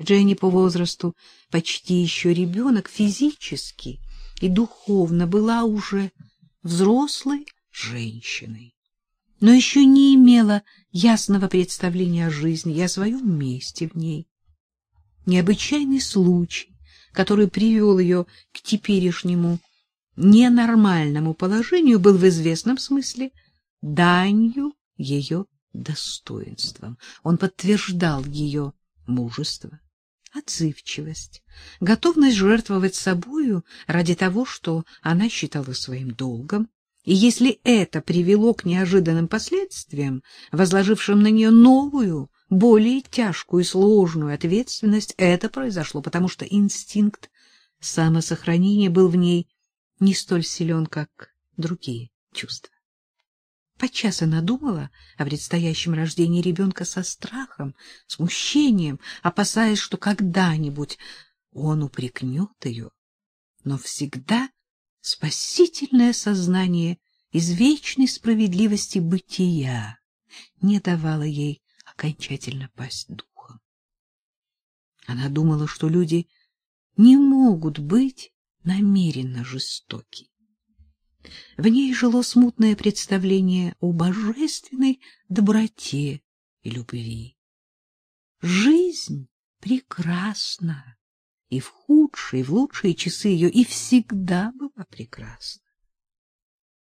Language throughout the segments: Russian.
Дженни по возрасту почти еще ребенок, физически и духовно была уже взрослой женщиной, но еще не имела ясного представления о жизни и о своем месте в ней. Необычайный случай, который привел ее к теперешнему ненормальному положению, был в известном смысле данью ее достоинствам. Он подтверждал ее мужество, отзывчивость, готовность жертвовать собою ради того, что она считала своим долгом, и если это привело к неожиданным последствиям, возложившим на нее новую, более тяжкую и сложную ответственность, это произошло, потому что инстинкт самосохранения был в ней не столь силен, как другие чувства. Подчас она думала о предстоящем рождении ребенка со страхом, смущением, опасаясь, что когда-нибудь он упрекнет ее, но всегда спасительное сознание извечной справедливости бытия не давало ей окончательно пасть духом. Она думала, что люди не могут быть намеренно жестоки. В ней жило смутное представление о божественной доброте и любви. Жизнь прекрасна, и в худшие, и в лучшие часы ее, и всегда была прекрасна.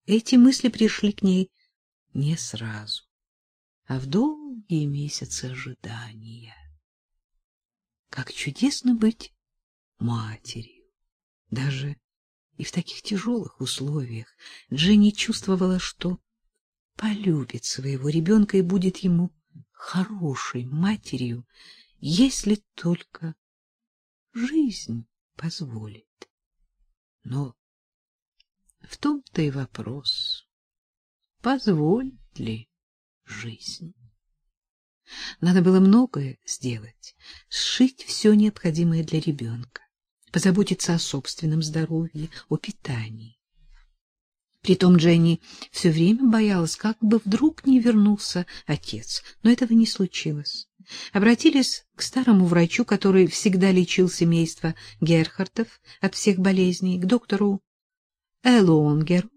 Эти мысли пришли к ней не сразу, а в долгие месяцы ожидания. Как чудесно быть матерью, даже и в таких тяжелых условиях Дженни чувствовала, что полюбит своего ребенка и будет ему хорошей матерью, если только жизнь позволит. Но в том-то и вопрос, позволит ли жизнь. Надо было многое сделать, сшить все необходимое для ребенка позаботиться о собственном здоровье, о питании. Притом Дженни все время боялась, как бы вдруг не вернулся отец, но этого не случилось. Обратились к старому врачу, который всегда лечил семейство Герхартов от всех болезней, к доктору Элонгеру,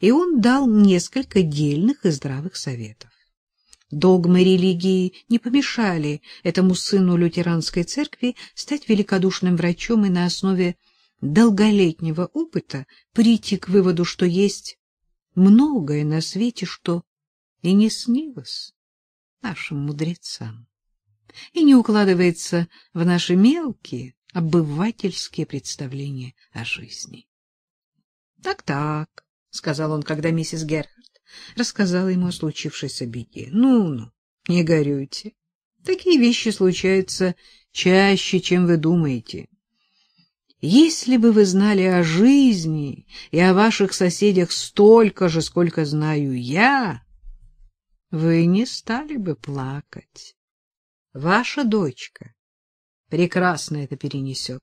и он дал несколько дельных и здравых советов. Догмы религии не помешали этому сыну лютеранской церкви стать великодушным врачом и на основе долголетнего опыта прийти к выводу, что есть многое на свете, что и не снилось нашим мудрецам, и не укладывается в наши мелкие обывательские представления о жизни. «Так — сказал он, когда миссис Герхард рассказала ему о случившейся беде. Ну-ну, не горюйте. Такие вещи случаются чаще, чем вы думаете. Если бы вы знали о жизни и о ваших соседях столько же, сколько знаю я, вы не стали бы плакать. Ваша дочка прекрасно это перенесет.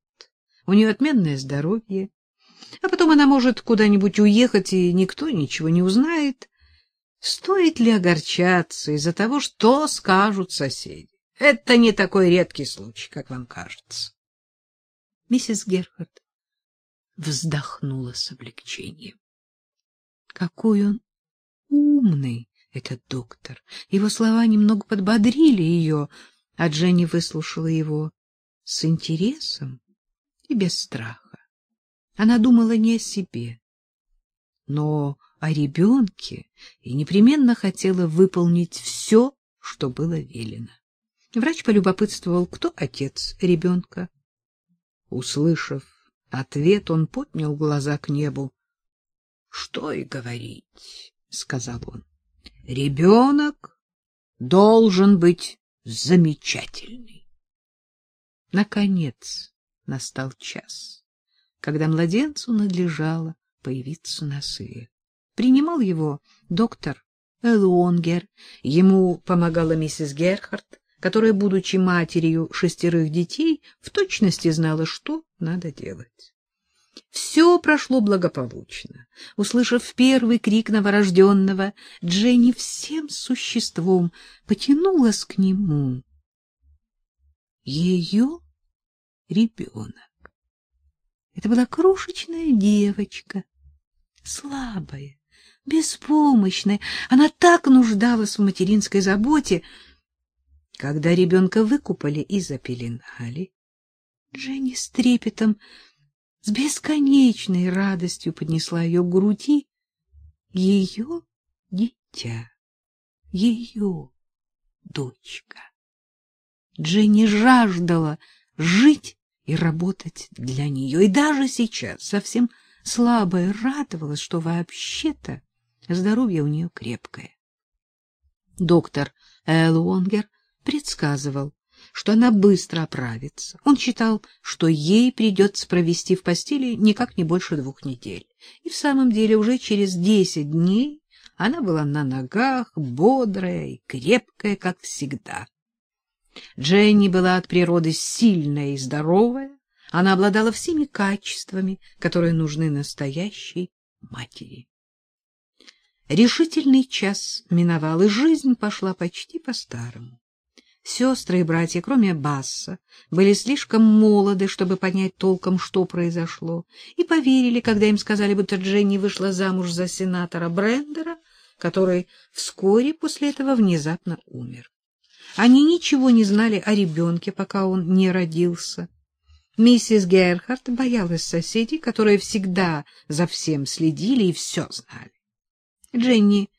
У нее отменное здоровье, а потом она может куда-нибудь уехать, и никто ничего не узнает. Стоит ли огорчаться из-за того, что скажут соседи? Это не такой редкий случай, как вам кажется. Миссис Герхард вздохнула с облегчением. Какой он умный, этот доктор. Его слова немного подбодрили ее, а Дженни выслушала его с интересом и без страха. Она думала не о себе, но о ребенке и непременно хотела выполнить все, что было велено. Врач полюбопытствовал, кто отец ребенка. Услышав ответ, он поднял глаза к небу. — Что и говорить, — сказал он. — Ребенок должен быть замечательный. Наконец настал час, когда младенцу надлежало появиться на свет. Принимал его доктор Элонгер, ему помогала миссис Герхард, которая, будучи матерью шестерых детей, в точности знала, что надо делать. Все прошло благополучно. Услышав первый крик новорожденного, Дженни всем существом потянулась к нему. ее ребенок. Это была крошечная девочка, слабая, беспомощная. Она так нуждалась в материнской заботе. Когда ребенка выкупали и запеленали, Дженни с трепетом, с бесконечной радостью поднесла ее к груди. Ее дитя, ее дочка. Дженни жаждала жить и работать для нее, и даже сейчас, совсем слабая, радовалась, что вообще-то здоровье у нее крепкое. Доктор Элуонгер предсказывал, что она быстро оправится. Он считал, что ей придется провести в постели никак не больше двух недель. И в самом деле уже через десять дней она была на ногах, бодрая и крепкая, как всегда. Дженни была от природы сильная и здоровая. Она обладала всеми качествами, которые нужны настоящей матери. Решительный час миновал, и жизнь пошла почти по-старому. Сестры и братья, кроме Басса, были слишком молоды, чтобы понять толком, что произошло, и поверили, когда им сказали, будто Дженни вышла замуж за сенатора Брендера, который вскоре после этого внезапно умер. Они ничего не знали о ребенке, пока он не родился. Миссис Герхард боялась соседей, которые всегда за всем следили и все знали. Дженни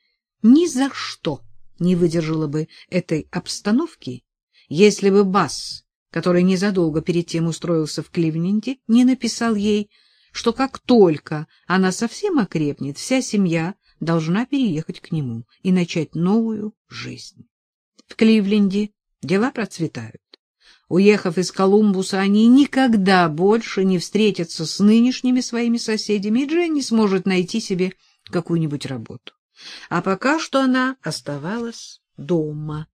ни за что не выдержала бы этой обстановки, если бы Басс, который незадолго перед тем устроился в Кливленде, не написал ей, что как только она совсем окрепнет, вся семья должна переехать к нему и начать новую жизнь. В Кливленде дела процветают. Уехав из Колумбуса, они никогда больше не встретятся с нынешними своими соседями, и Дженни сможет найти себе какую-нибудь работу. А пока что она оставалась дома.